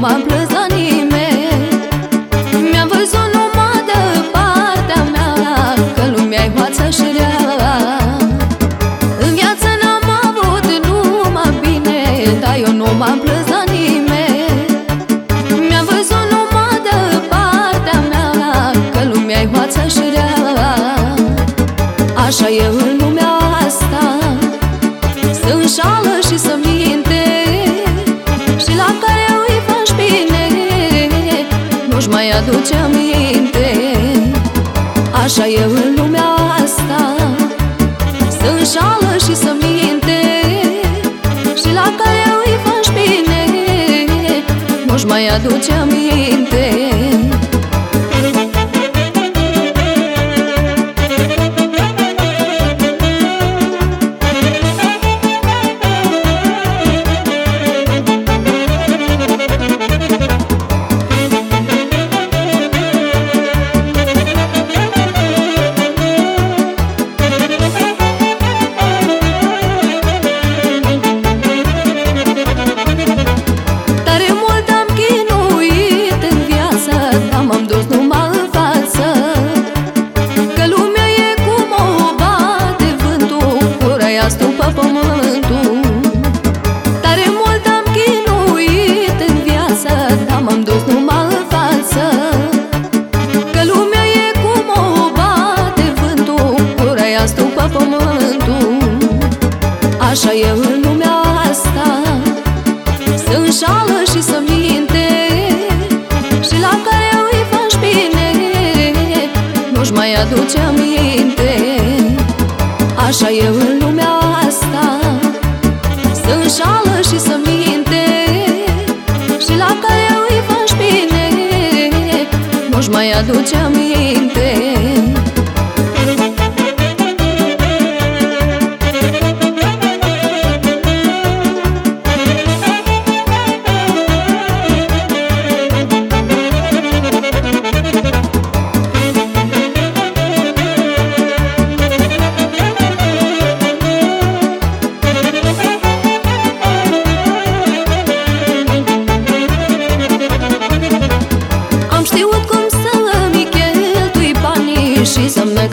m-am plâns la nimeni. Mi-am văzut numai de partea mea Că lumea-i hoață și rea. În viață n-am avut numai bine Dar eu nu m-am plâns la nimeni. Mi-am văzut numai de partea mea Că lumea-i hoață și rea. Așa e în Nu-și mai aduce aminte Așa e în lumea asta. Să înșală și să minte. Și la care îi faci bine Nu-și mai aduce aminte înșală și să minte Și la care îi faci bine Nu-și mai aduce aminte. Așa e în lumea asta Să înșală și să minte Și la care îi faci bine Nu-și mai aduce aminte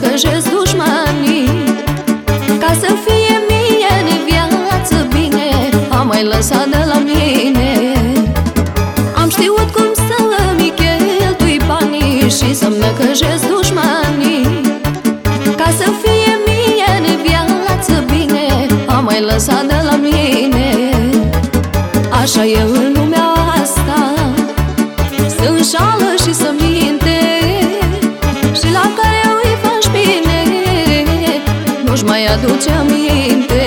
și să-mi necăjesc dușmanii. Ca să fie mie în viață bine Am mai lăsat de la mine. Am știut cum să-mi cheltui banii Și să-mi necăjesc dușmanii. Ca să fie mie în viață bine Am mai lăsat de la mine. Așa e în lumea asta. Să înșală Își mai aduce aminte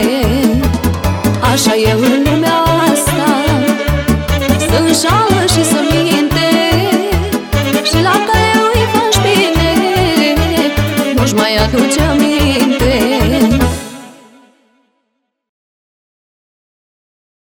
Așa e în lumea asta. Să înșală și să minte Și la care îi faci bine. Nu-și mai aduce aminte